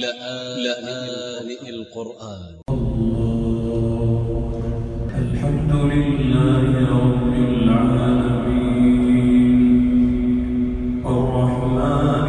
لآن القرآن. الحمد لله رب العالمين. الرحمن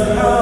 us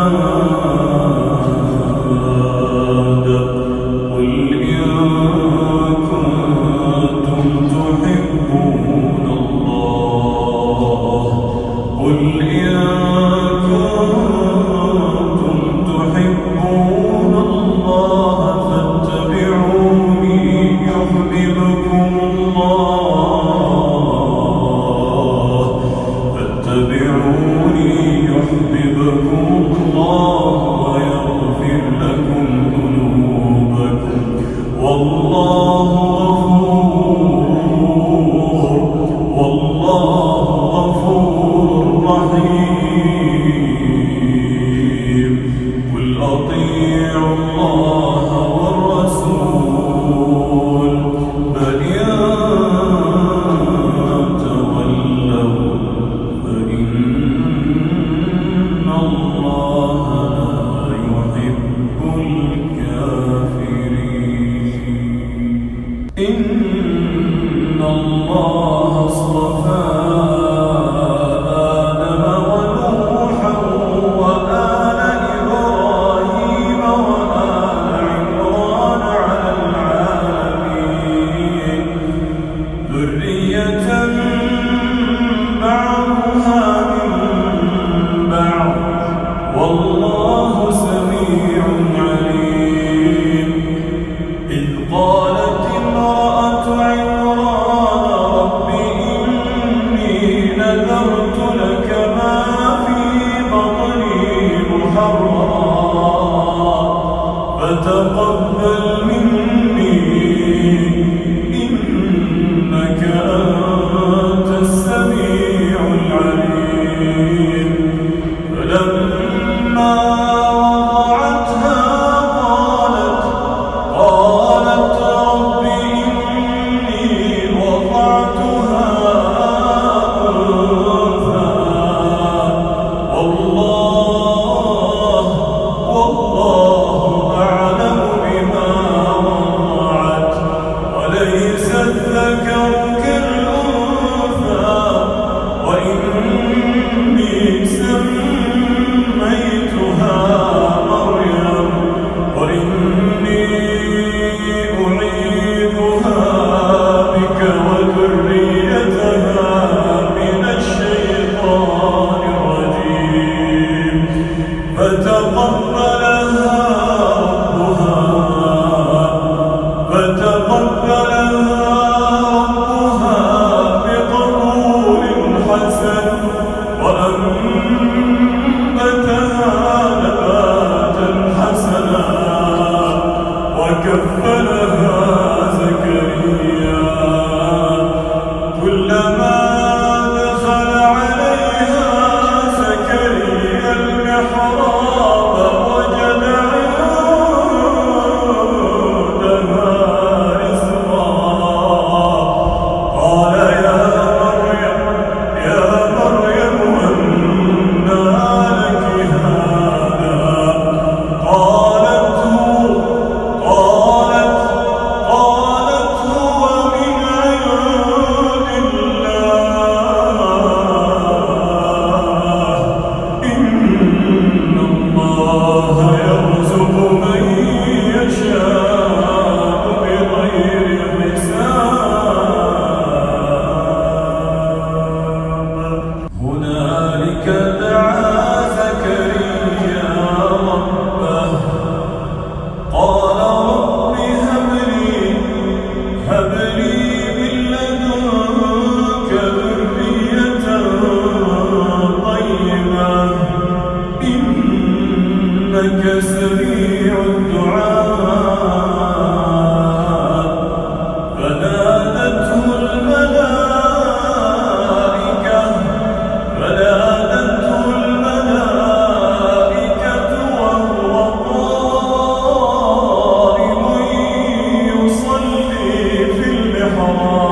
Amém. أطيعوا الله. Allah.